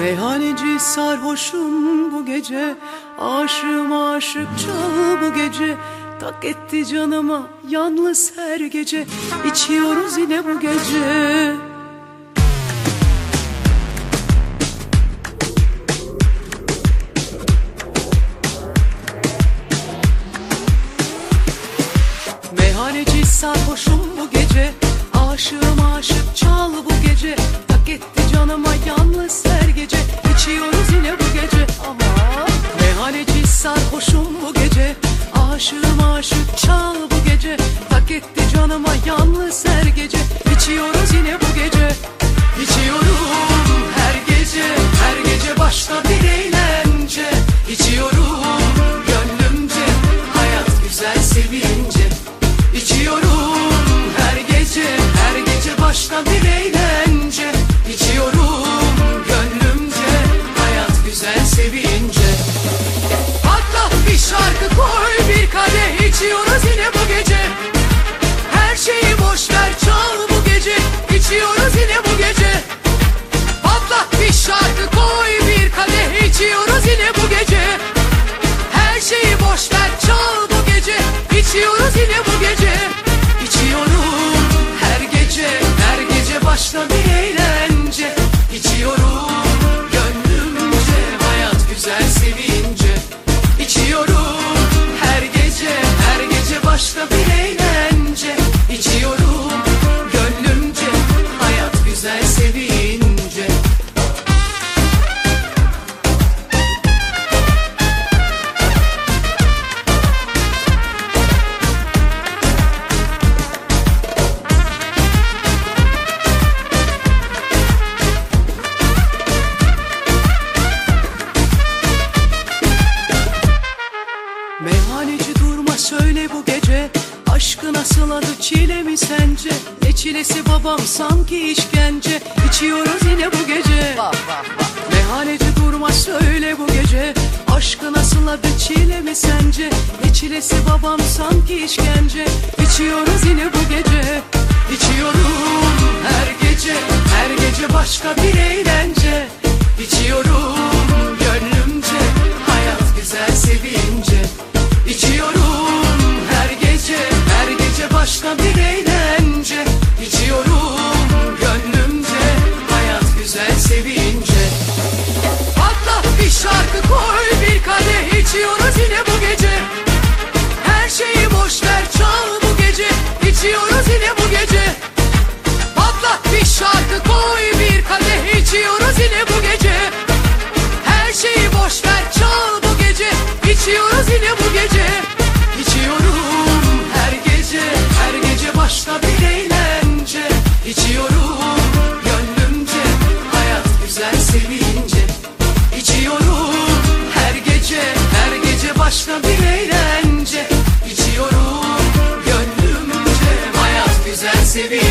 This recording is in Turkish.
Meyhaneci sarhoşum bu gece Aşığım aşık çal bu gece. Tak etti canıma yalnız her gece İçiyoruz yine bu gece. Meyhaneci sarhoşum bu gece Aşığım sarhoşum bu gece Aşığım aşık çal bu gece. Tak etti canıma yalnız her gece. İçiyoruz yine bu gece İçiyorum her gece. Her gece başka bir nasıl adı çile mi sence? Ne çilesi babam sanki işkence? İçiyoruz yine bu gece. Meyhaneci durma söyle bu gece. Aşkı nasıl adı çile mi sence? Ne çilesi babam sanki işkence? İçiyoruz yine bu gece. İçiyorum her gece. Her gece başka bir eğlence başka bir eğlence. İçiyorum gönlümce. Hayat güzel seviyorum